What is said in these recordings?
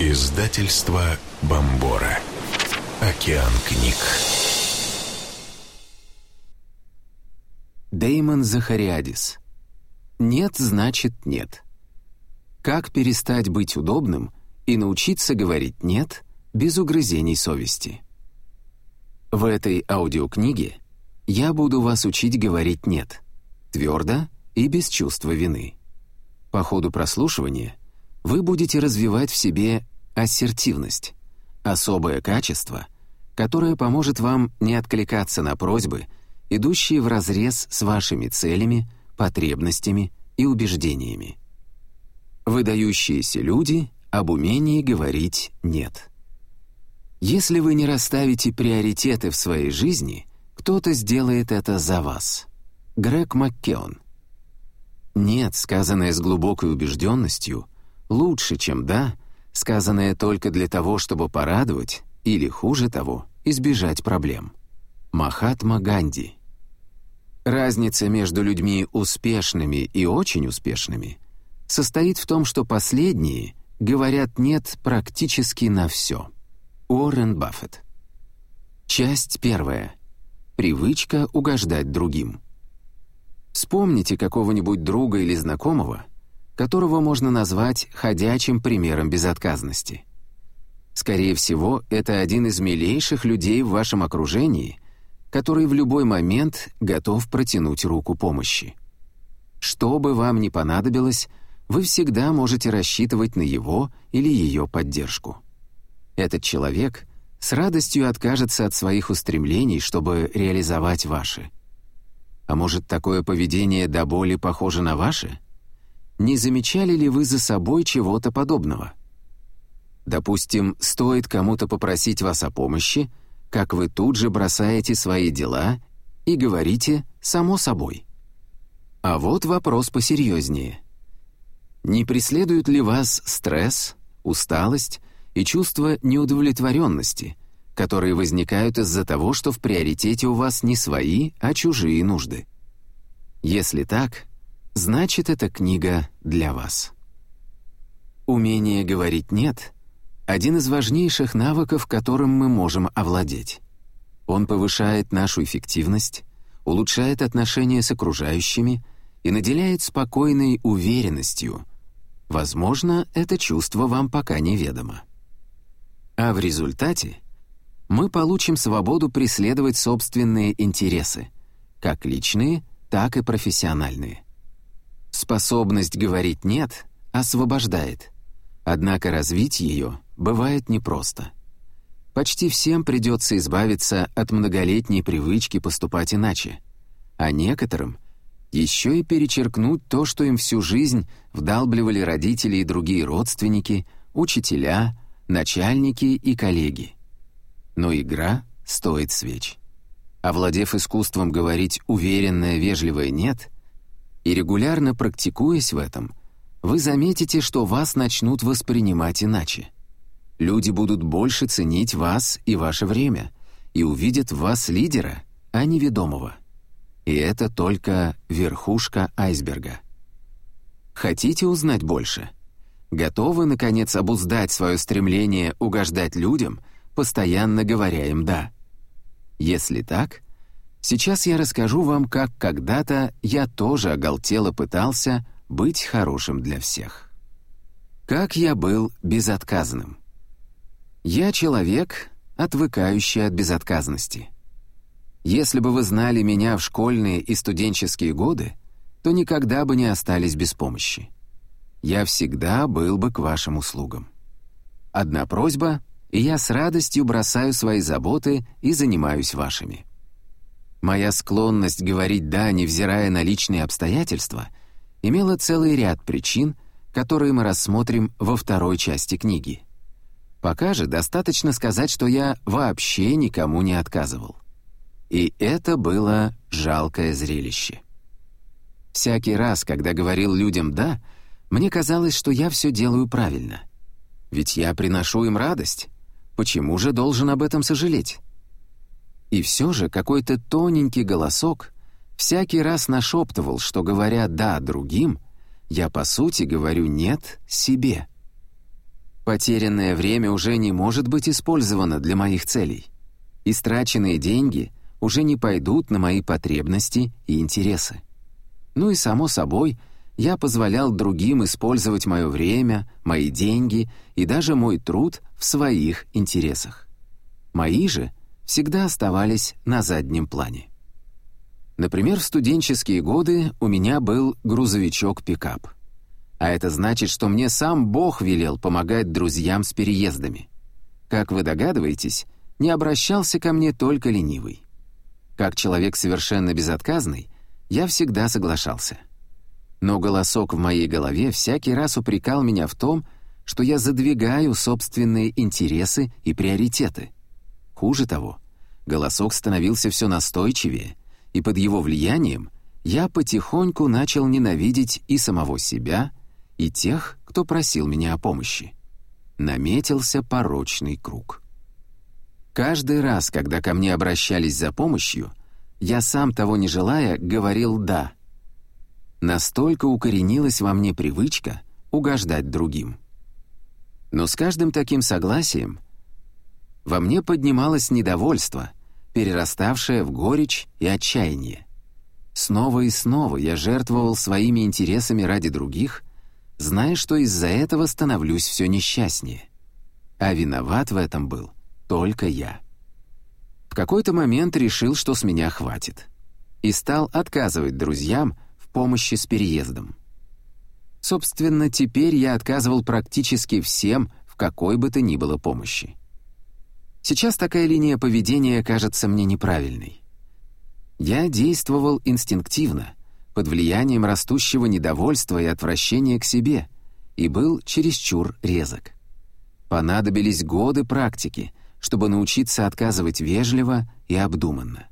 Издательство Бомбора. Океан книг. Деймон Захариадис. Нет значит нет. Как перестать быть удобным и научиться говорить «нет» без угрызений совести. В этой аудиокниге я буду вас учить говорить «нет» твердо и без чувства вины. По ходу прослушивания вы будете развивать в себе ассертивность, особое качество, которое поможет вам не откликаться на просьбы, идущие вразрез с вашими целями, потребностями и убеждениями. Выдающиеся люди об умении говорить «нет». Если вы не расставите приоритеты в своей жизни, кто-то сделает это за вас. Грег Маккеон. «Нет», сказанное с глубокой убежденностью, лучше, чем «да», сказанное только для того, чтобы порадовать, или, хуже того, избежать проблем. Махатма Ганди. Разница между людьми успешными и очень успешными состоит в том, что последние говорят «нет» практически на все. Уоррен Баффет. Часть первая. Привычка угождать другим. Вспомните какого-нибудь друга или знакомого, которого можно назвать ходячим примером безотказности. Скорее всего, это один из милейших людей в вашем окружении, который в любой момент готов протянуть руку помощи. Что бы вам ни понадобилось, вы всегда можете рассчитывать на его или ее поддержку. Этот человек с радостью откажется от своих устремлений, чтобы реализовать ваши. А может, такое поведение до боли похоже на ваше? Не замечали ли вы за собой чего-то подобного? Допустим, стоит кому-то попросить вас о помощи, как вы тут же бросаете свои дела и говорите «само собой». А вот вопрос посерьезнее. Не преследует ли вас стресс, усталость и чувство неудовлетворенности, которые возникают из-за того, что в приоритете у вас не свои, а чужие нужды? Если так, значит, эта книга для вас. Умение говорить «нет» — один из важнейших навыков, которым мы можем овладеть. Он повышает нашу эффективность, улучшает отношения с окружающими и наделяет спокойной уверенностью. Возможно, это чувство вам пока неведомо. А в результате мы получим свободу преследовать собственные интересы, как личные, так и профессиональные. Способность говорить «нет» освобождает, однако развить ее бывает непросто. Почти всем придется избавиться от многолетней привычки поступать иначе, а некоторым еще и перечеркнуть то, что им всю жизнь вдалбливали родители и другие родственники, учителя, начальники и коллеги. Но игра стоит свеч. Овладев искусством говорить уверенное, вежливое «нет» и регулярно практикуясь в этом, вы заметите, что вас начнут воспринимать иначе. Люди будут больше ценить вас и ваше время и увидят в вас лидера, а не ведомого. И это только верхушка айсберга. Хотите узнать больше? Готовы, наконец, обуздать свое стремление угождать людям, постоянно говоря им «да»? Если так, сейчас я расскажу вам, как когда-то я тоже оголтело пытался быть хорошим для всех. Как я был безотказным. Я человек, отвыкающий от безотказности. Если бы вы знали меня в школьные и студенческие годы, то никогда бы не остались без помощи. Я всегда был бы к вашим услугам. Одна просьба, и я с радостью бросаю свои заботы и занимаюсь вашими. Моя склонность говорить «да», невзирая на личные обстоятельства, имела целый ряд причин, которые мы рассмотрим во второй части книги. Пока же достаточно сказать, что я вообще никому не отказывал. И это было жалкое зрелище. Всякий раз, когда говорил людям «да», мне казалось, что я все делаю правильно. Ведь я приношу им радость. Почему же должен об этом сожалеть? И все же какой-то тоненький голосок всякий раз нашептывал, что, говоря «да» другим, я, по сути, говорю «нет» себе. Потерянное время уже не может быть использовано для моих целей. Истраченные деньги уже не пойдут на мои потребности и интересы. Ну и само собой, я позволял другим использовать мое время, мои деньги и даже мой труд в своих интересах. Мои же всегда оставались на заднем плане. Например, в студенческие годы у меня был грузовичок-пикап. А это значит, что мне сам Бог велел помогать друзьям с переездами. Как вы догадываетесь, не обращался ко мне только ленивый. Как человек совершенно безотказный, я всегда соглашался. Но голосок в моей голове всякий раз упрекал меня в том, что я задвигаю собственные интересы и приоритеты. Хуже того, голосок становился все настойчивее, и под его влиянием я потихоньку начал ненавидеть и самого себя, и тех, кто просил меня о помощи. Наметился порочный круг. Каждый раз, когда ко мне обращались за помощью, я сам того не желая говорил «да». Настолько укоренилась во мне привычка угождать другим. Но с каждым таким согласием во мне поднималось недовольство, перераставшее в горечь и отчаяние. Снова и снова я жертвовал своими интересами ради других, зная, что из-за этого становлюсь все несчастнее. А виноват в этом был только я. В какой-то момент решил, что с меня хватит. И стал отказывать друзьям в помощи с переездом. Собственно, теперь я отказывал практически всем в какой бы то ни было помощи. Сейчас такая линия поведения кажется мне неправильной. Я действовал инстинктивно, под влиянием растущего недовольства и отвращения к себе, и был чересчур резок. Понадобились годы практики, чтобы научиться отказывать вежливо и обдуманно.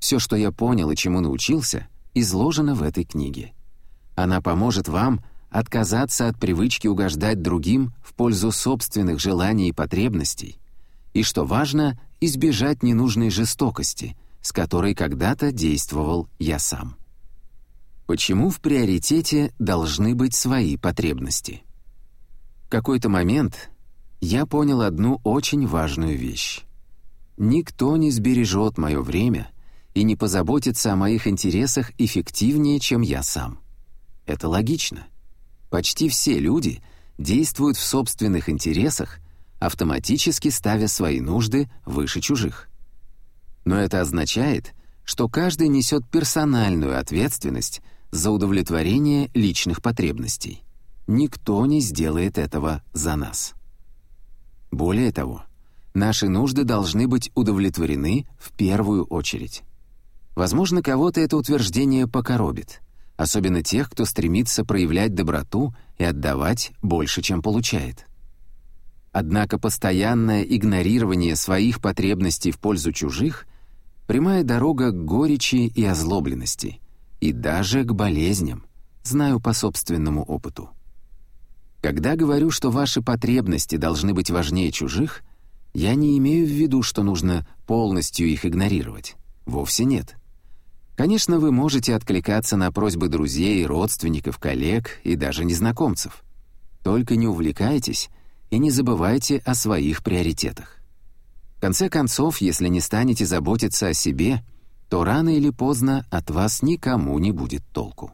Все, что я понял и чему научился, изложено в этой книге. Она поможет вам отказаться от привычки угождать другим в пользу собственных желаний и потребностей, и, что важно, избежать ненужной жестокости, с которой когда-то действовал я сам. Почему в приоритете должны быть свои потребности? В какой-то момент я понял одну очень важную вещь. Никто не сбережет мое время и не позаботится о моих интересах эффективнее, чем я сам. Это логично. Почти все люди действуют в собственных интересах, автоматически ставя свои нужды выше чужих. Но это означает, что каждый несет персональную ответственность за удовлетворение личных потребностей. Никто не сделает этого за нас. Более того, наши нужды должны быть удовлетворены в первую очередь. Возможно, кого-то это утверждение покоробит, особенно тех, кто стремится проявлять доброту и отдавать больше, чем получает. Однако постоянное игнорирование своих потребностей в пользу чужих — прямая дорога к горечи и озлобленности, и даже к болезням, знаю по собственному опыту. Когда говорю, что ваши потребности должны быть важнее чужих, я не имею в виду, что нужно полностью их игнорировать. Вовсе нет. Конечно, вы можете откликаться на просьбы друзей, родственников, коллег и даже незнакомцев. Только не увлекайтесь и не забывайте о своих приоритетах. В конце концов, если не станете заботиться о себе, то рано или поздно от вас никому не будет толку.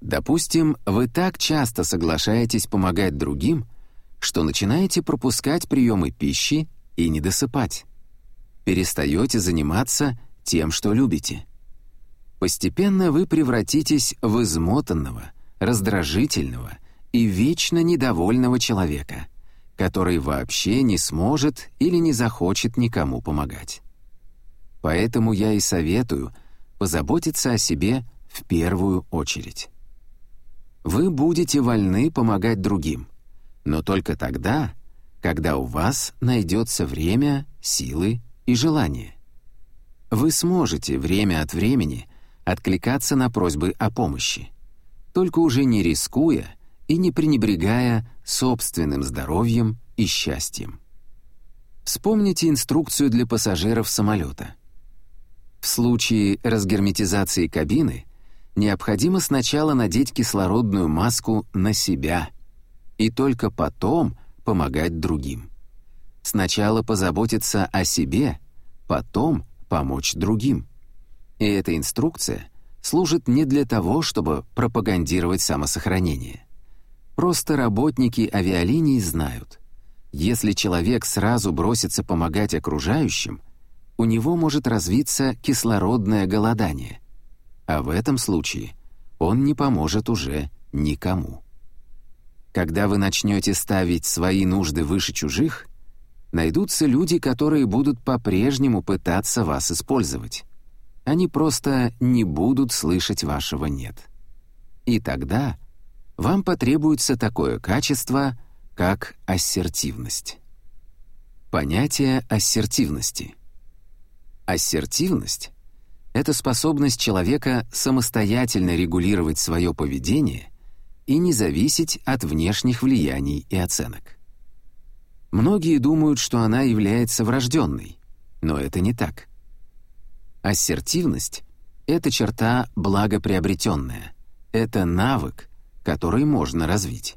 Допустим, вы так часто соглашаетесь помогать другим, что начинаете пропускать приемы пищи и не досыпать. Перестаете заниматься тем, что любите. Постепенно вы превратитесь в измотанного, раздражительного и вечно недовольного человека, который вообще не сможет или не захочет никому помогать. Поэтому я и советую позаботиться о себе в первую очередь. Вы будете вольны помогать другим, но только тогда, когда у вас найдется время, силы и желание. Вы сможете время от времени откликаться на просьбы о помощи, только уже не рискуя и не пренебрегая собственным здоровьем и счастьем. Вспомните инструкцию для пассажиров самолета. В случае разгерметизации кабины необходимо сначала надеть кислородную маску на себя и только потом помогать другим. Сначала позаботиться о себе, потом помочь другим. И эта инструкция служит не для того, чтобы пропагандировать самосохранение. Просто работники авиалиний знают, если человек сразу бросится помогать окружающим, у него может развиться кислородное голодание, а в этом случае он не поможет уже никому. Когда вы начнете ставить свои нужды выше чужих, найдутся люди, которые будут по-прежнему пытаться вас использовать. Они просто не будут слышать вашего «нет». И тогда вам потребуется такое качество, как ассертивность. Понятие ассертивности. Ассертивность — это способность человека самостоятельно регулировать свое поведение и не зависеть от внешних влияний и оценок. Многие думают, что она является врожденной, но это не так. Ассертивность — это черта благоприобретенная, это навык, который можно развить.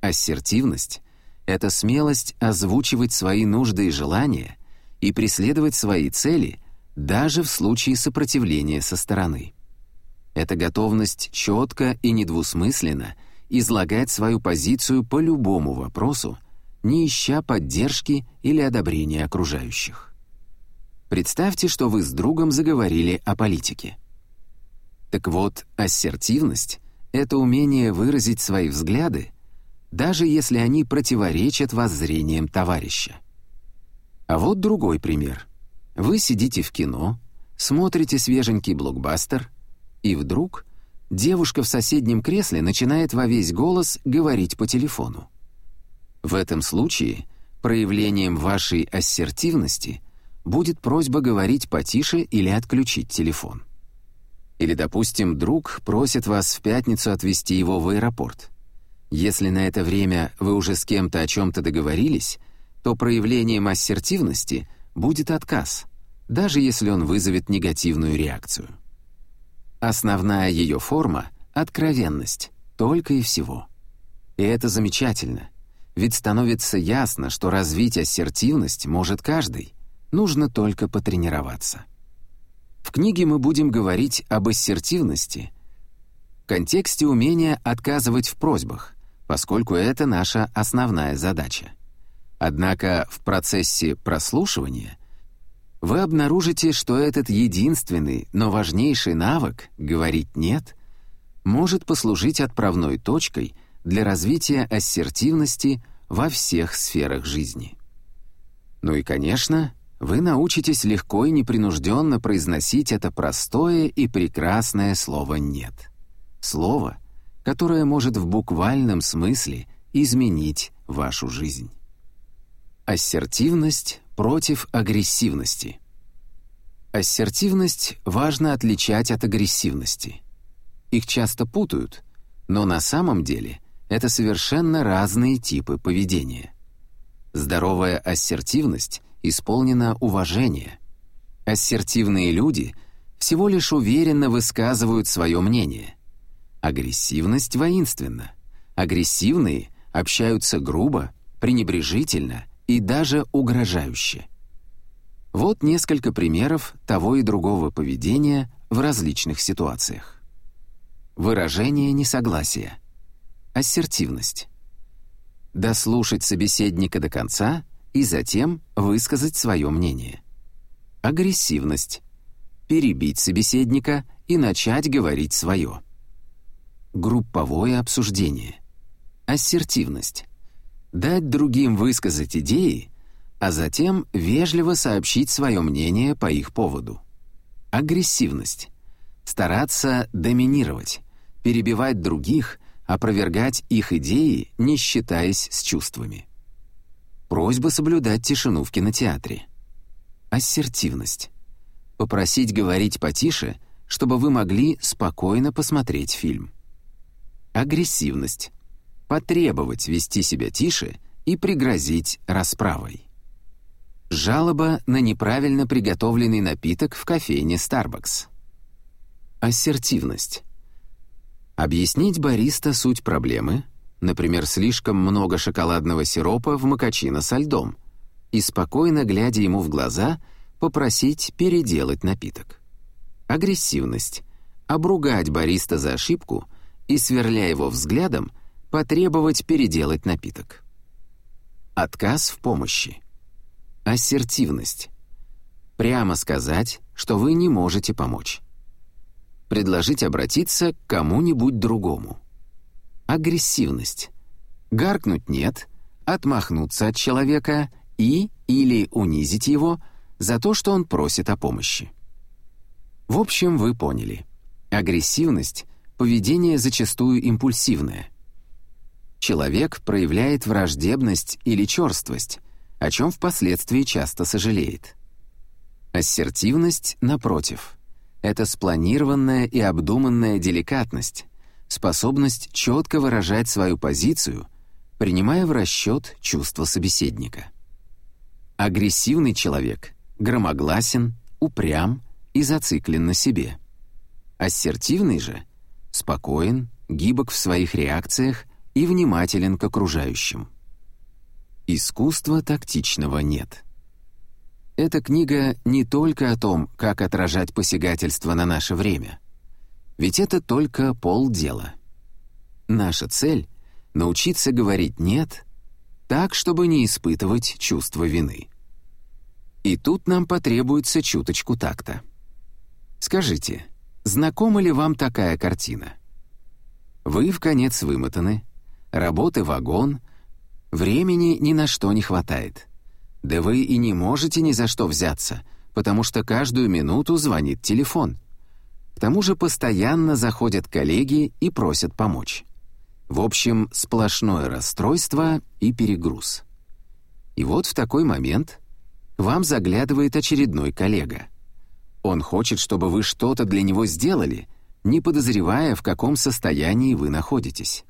Ассертивность — это смелость озвучивать свои нужды и желания и преследовать свои цели даже в случае сопротивления со стороны. Это готовность четко и недвусмысленно излагать свою позицию по любому вопросу, не ища поддержки или одобрения окружающих. Представьте, что вы с другом заговорили о политике. Так вот, ассертивность — это умение выразить свои взгляды, даже если они противоречат воззрениям товарища. А вот другой пример. Вы сидите в кино, смотрите свеженький блокбастер — и вдруг девушка в соседнем кресле начинает во весь голос говорить по телефону. В этом случае проявлением вашей ассертивности будет просьба говорить потише или отключить телефон. Или, допустим, друг просит вас в пятницу отвезти его в аэропорт. Если на это время вы уже с кем-то о чем-то договорились, то проявлением ассертивности будет отказ, даже если он вызовет негативную реакцию. Основная ее форма — откровенность, только и всего. И это замечательно, ведь становится ясно, что развить ассертивность может каждый, нужно только потренироваться. В книге мы будем говорить об ассертивности контексте умения отказывать в просьбах, поскольку это наша основная задача. Однако в процессе прослушивания вы обнаружите, что этот единственный, но важнейший навык — говорить «нет» — может послужить отправной точкой для развития ассертивности во всех сферах жизни. Ну и, конечно, вы научитесь легко и непринужденно произносить это простое и прекрасное слово «нет». Слово, которое может в буквальном смысле изменить вашу жизнь. Ассертивность против агрессивности. Ассертивность важно отличать от агрессивности. Их часто путают, но на самом деле это совершенно разные типы поведения. Здоровая ассертивность исполнена уважения. Ассертивные люди всего лишь уверенно высказывают свое мнение. Агрессивность воинственна. Агрессивные общаются грубо, пренебрежительно и даже угрожающе. Вот несколько примеров того и другого поведения в различных ситуациях. Выражение несогласия. Ассертивность. Дослушать собеседника до конца и затем высказать свое мнение. Агрессивность. Перебить собеседника и начать говорить свое. Групповое обсуждение. Ассертивность дать другим высказать идеи, а затем вежливо сообщить свое мнение по их поводу. Агрессивность. Стараться доминировать, перебивать других, опровергать их идеи, не считаясь с чувствами. Просьба соблюдать тишину в кинотеатре. Ассертивность. Попросить говорить потише, чтобы вы могли спокойно посмотреть фильм. Агрессивность потребовать вести себя тише и пригрозить расправой. Жалоба на неправильно приготовленный напиток в кофейне Starbucks. Ассертивность. Объяснить бариста суть проблемы, например, слишком много шоколадного сиропа в макачино со льдом, и спокойно, глядя ему в глаза, попросить переделать напиток. Агрессивность — обругать бариста за ошибку и, сверля его взглядом, потребовать переделать напиток. Отказ в помощи. Ассертивность. Прямо сказать, что вы не можете помочь. Предложить обратиться к кому-нибудь другому. Агрессивность. Гаркнуть «нет», отмахнуться от человека и или унизить его за то, что он просит о помощи. В общем, вы поняли. Агрессивность — поведение зачастую импульсивное. Человек проявляет враждебность или черствость, о чем впоследствии часто сожалеет. Ассертивность, напротив, это спланированная и обдуманная деликатность, способность четко выражать свою позицию, принимая в расчет чувства собеседника. Агрессивный человек громогласен, упрям и зациклен на себе. Ассертивный же спокоен, гибок в своих реакциях и внимателен к окружающим. Искусства тактичного нет. Эта книга не только о том, как отражать посягательство на наше время. Ведь это только полдела. Наша цель — научиться говорить «нет» так, чтобы не испытывать чувство вины. И тут нам потребуется чуточку такта. Скажите, знакома ли вам такая картина? Вы в конец вымотаны, работы вагон, времени ни на что не хватает — да вы и не можете ни за что взяться, потому что каждую минуту звонит телефон. Тому же постоянно заходят коллеги и просят помочь. В общем, сплошное расстройство и перегруз. И вот в такой момент вам заглядывает очередной коллега. Он хочет, чтобы вы что-то для него сделали, не подозревая, в каком состоянии вы находитесь.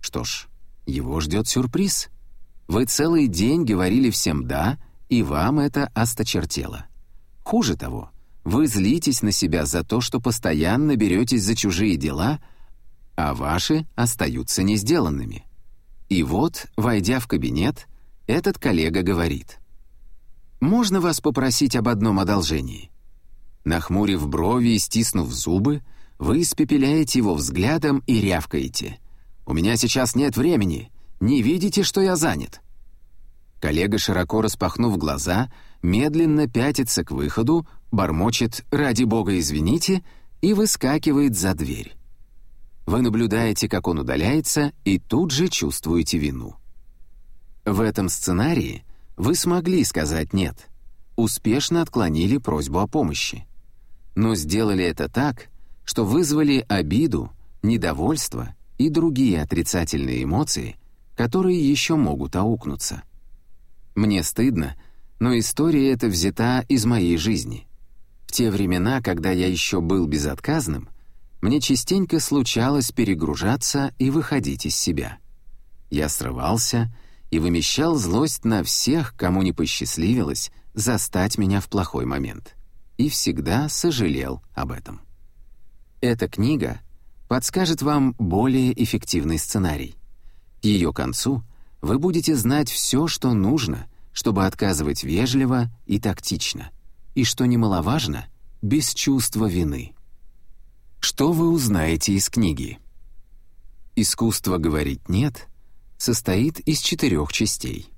Что ж, его ждет сюрприз — вы целый день говорили всем «да», и вам это осточертело. Хуже того, вы злитесь на себя за то, что постоянно беретесь за чужие дела, а ваши остаются не сделанными. И вот, войдя в кабинет, этот коллега говорит. «Можно вас попросить об одном одолжении?» Нахмурив брови и стиснув зубы, вы испепеляете его взглядом и рявкаете. «У меня сейчас нет времени. Не видите, что я занят?» Коллега, широко распахнув глаза, медленно пятится к выходу, бормочет «Ради бога, извините» и выскакивает за дверь. Вы наблюдаете, как он удаляется, и тут же чувствуете вину. В этом сценарии вы смогли сказать «нет», успешно отклонили просьбу о помощи. Но сделали это так, что вызвали обиду, недовольство и другие отрицательные эмоции — которые еще могут аукнуться. Мне стыдно, но история эта взята из моей жизни. В те времена, когда я еще был безотказным, мне частенько случалось перегружаться и выходить из себя. Я срывался и вымещал злость на всех, кому не посчастливилось застать меня в плохой момент. И всегда сожалел об этом. Эта книга подскажет вам более эффективный сценарий. К ее концу вы будете знать все, что нужно, чтобы отказывать вежливо и тактично, и, что немаловажно, без чувства вины. Что вы узнаете из книги? «Искусство говорить «нет» состоит из четырех частей.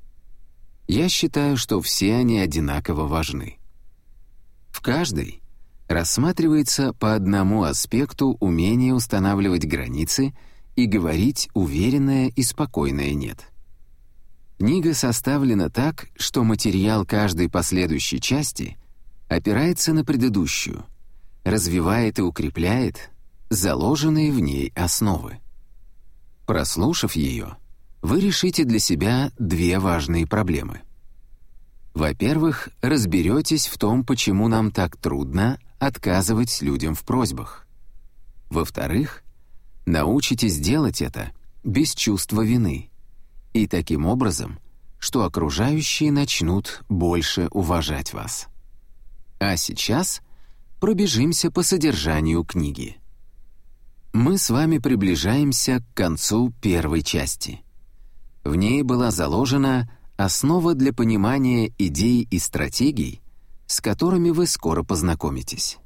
Я считаю, что все они одинаково важны. В каждой рассматривается по одному аспекту умение устанавливать границы — и говорить уверенное и спокойное «нет». Книга составлена так, что материал каждой последующей части опирается на предыдущую, развивает и укрепляет заложенные в ней основы. Прослушав ее, вы решите для себя две важные проблемы. Во-первых, разберетесь в том, почему нам так трудно отказывать людям в просьбах. Во-вторых, Научитесь делать это без чувства вины. И таким образом, что окружающие начнут больше уважать вас. А сейчас пробежимся по содержанию книги. мы с вами приближаемся к концу первой части. В ней была заложена основа для понимания идей и стратегий, с которыми вы скоро познакомитесь,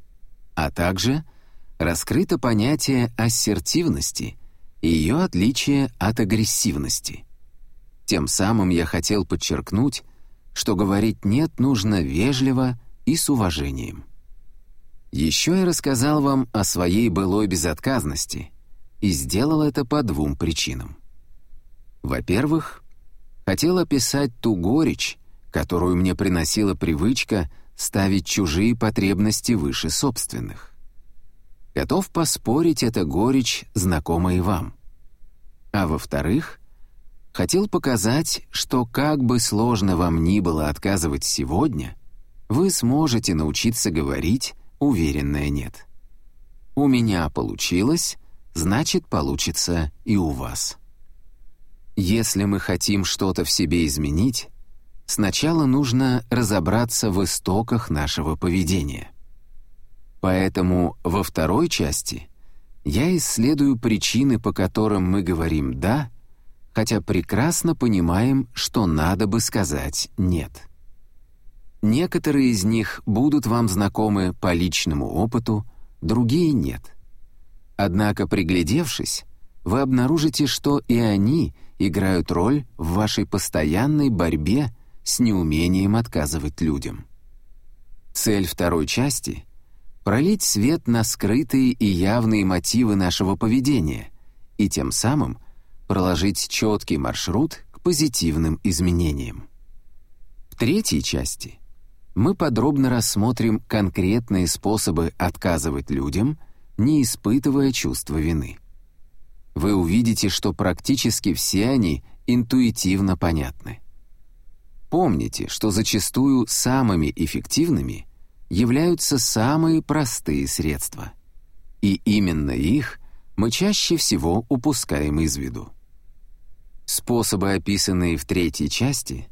а также раскрыто понятие ассертивности и ее отличие от агрессивности. Тем самым я хотел подчеркнуть, что говорить «нет» нужно вежливо и с уважением. Еще я рассказал вам о своей былой безотказности и сделал это по двум причинам. Во-первых, хотел описать ту горечь, которую мне приносила привычка ставить чужие потребности выше собственных. Готов поспорить, эта горечь знакома и вам. А во-вторых, хотел показать, что как бы сложно вам ни было отказывать сегодня, вы сможете научиться говорить уверенное «нет». У меня получилось, значит, получится и у вас. Если мы хотим что-то в себе изменить, сначала нужно разобраться в истоках нашего поведения. Поэтому во второй части я исследую причины, по которым мы говорим «да», хотя прекрасно понимаем, что надо бы сказать «нет». Некоторые из них будут вам знакомы по личному опыту, другие нет. Однако, приглядевшись, вы обнаружите, что и они играют роль в вашей постоянной борьбе с неумением отказывать людям. Цель второй части — пролить свет на скрытые и явные мотивы нашего поведения и тем самым проложить четкий маршрут к позитивным изменениям. В третьей части — мы подробно рассмотрим конкретные способы отказывать людям, не испытывая чувства вины. Вы увидите, что практически все они интуитивно понятны. Помните, что зачастую самыми эффективными являются самые простые средства. И именно их мы чаще всего упускаем из виду. Способы, описанные в третьей части,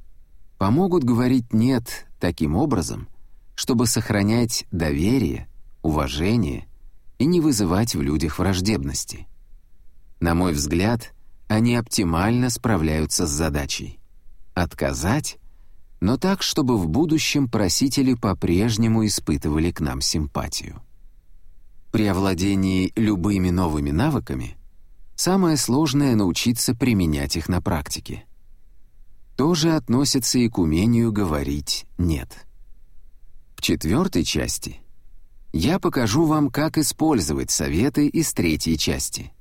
помогут говорить «нет» таким образом, чтобы сохранять доверие, уважение и не вызывать в людях враждебности. На мой взгляд, они оптимально справляются с задачей. Отказать, но так, чтобы в будущем просители по-прежнему испытывали к нам симпатию. При овладении любыми новыми навыками самое сложное — научиться применять их на практике — тоже относится и к умению говорить «нет». В четвертой части я покажу вам, как использовать советы из третьей части.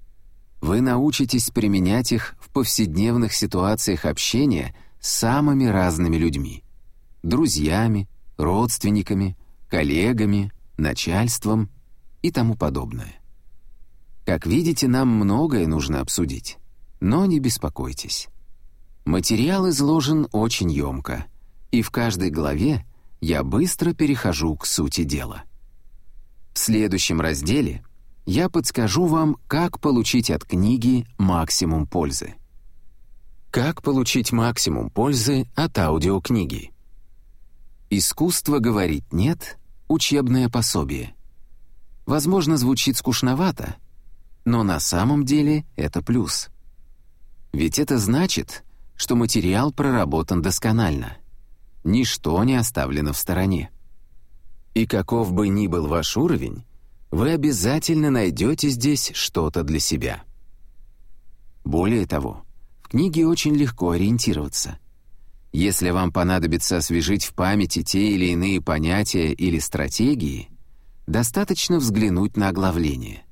Вы научитесь применять их в повседневных ситуациях общения с самыми разными людьми — друзьями, родственниками, коллегами, начальством и тому подобное. Как видите, нам многое нужно обсудить, но не беспокойтесь. Материал изложен очень емко, и в каждой главе я быстро перехожу к сути дела. В следующем разделе я подскажу вам, как получить от книги максимум пользы. Как получить максимум пользы от аудиокниги? «Искусство говорить нет» — учебное пособие. Возможно, звучит скучновато, но на самом деле это плюс. Ведь это значит, что материал проработан досконально. Ничто не оставлено в стороне. И каков бы ни был ваш уровень, вы обязательно найдете здесь что-то для себя. Более того, в книге очень легко ориентироваться. Если вам понадобится освежить в памяти те или иные понятия или стратегии, достаточно взглянуть на оглавление.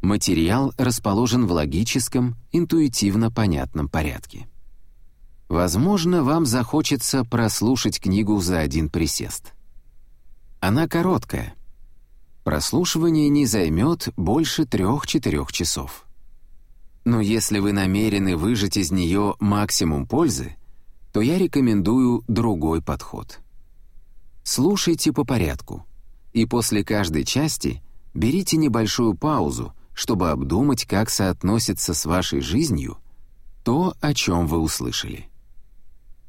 Материал расположен в логическом, интуитивно понятном порядке. Возможно, вам захочется прослушать книгу за один присест. Она короткая. Прослушивание не займет больше трех-четырех часов. Но если вы намерены выжать из нее максимум пользы, то я рекомендую другой подход. Слушайте по порядку, и после каждой части берите небольшую паузу, чтобы обдумать, как соотносится с вашей жизнью то, о чем вы услышали.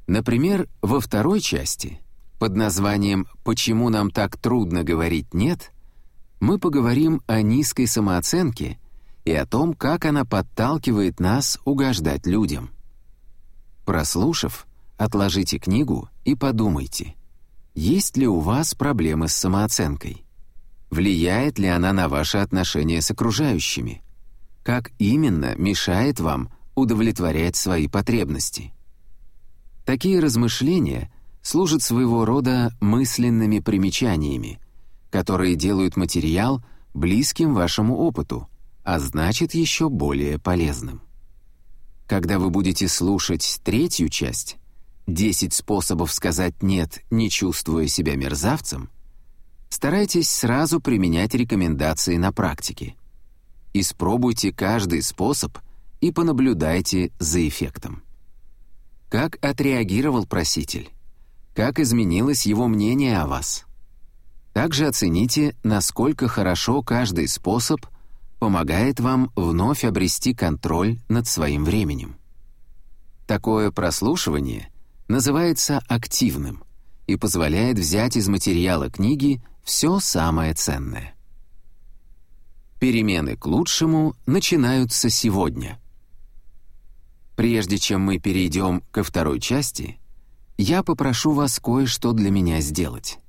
Например, во второй части, под названием «Почему нам так трудно говорить «нет», мы поговорим о низкой самооценке и о том, как она подталкивает нас угождать людям. Прослушав, отложите книгу и подумайте, есть ли у вас проблемы с самооценкой? Влияет ли она на ваши отношения с окружающими? Как именно мешает вам удовлетворять свои потребности? Такие размышления служат своего рода мысленными примечаниями, которые делают материал близким вашему опыту, а значит еще более полезным. Когда вы будете слушать третью часть «10 способов сказать «нет», не чувствуя себя мерзавцем», старайтесь сразу применять рекомендации на практике. Испробуйте каждый способ и понаблюдайте за эффектом. Как отреагировал проситель? Как изменилось его мнение о вас? Также оцените, насколько хорошо каждый способ помогает вам вновь обрести контроль над своим временем. Такое прослушивание называется активным и позволяет взять из материала книги все самое ценное. Перемены к лучшему начинаются сегодня. Прежде чем мы перейдем ко второй части, я попрошу вас кое-что для меня сделать.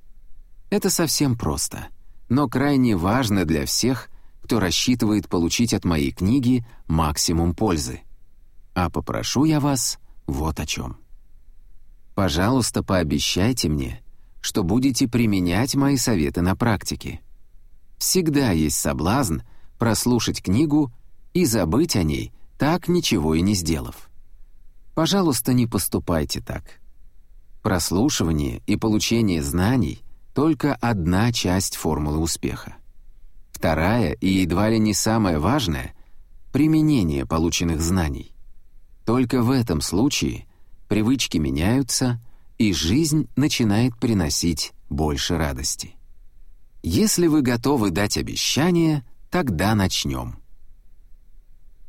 Это совсем просто, но крайне важно для всех, кто рассчитывает получить от моей книги максимум пользы. А попрошу я вас вот о чем. Пожалуйста, пообещайте мне, что будете применять мои советы на практике. Всегда есть соблазн прослушать книгу и забыть о ней, так ничего и не сделав. Пожалуйста, не поступайте так. Прослушивание и получение знаний — только одна часть формулы успеха. Вторая и едва ли не самая важная — применение полученных знаний. Только в этом случае привычки меняются, и жизнь начинает приносить больше радости. Если вы готовы дать обещание, тогда начнем.